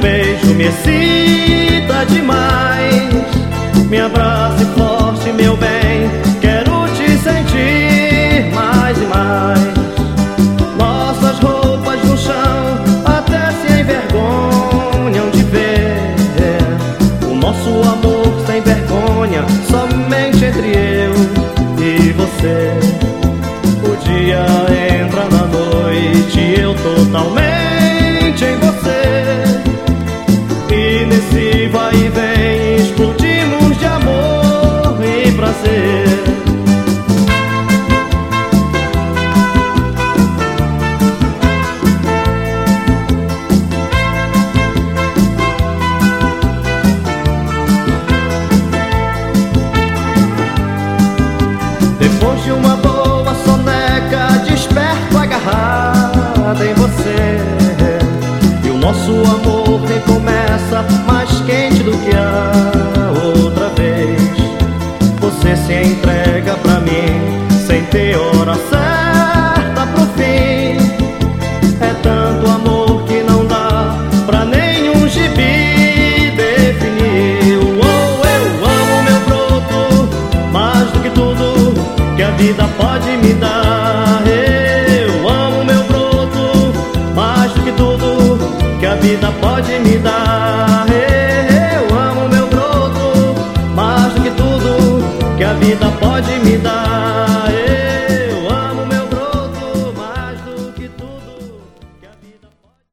beijo me excita demais. Me abrace forte, meu bem. Quero te sentir mais e mais. Nossas roupas no chão até se envergonham de ver. O nosso amor sem vergonha, somente entre eu e você. O dia entra na noite, eu totalmente E o nosso amor recomeça mais quente do que a outra vez. Você se entrega pra mim sem ter hora certa pro fim. É tanto amor que não dá pra nenhum gibi definir. Oh, eu amo meu broto mais do que tudo que a vida pode me dar. Vida pode me dar. Eu amo meu broto mais do que tudo que a vida pode me dar.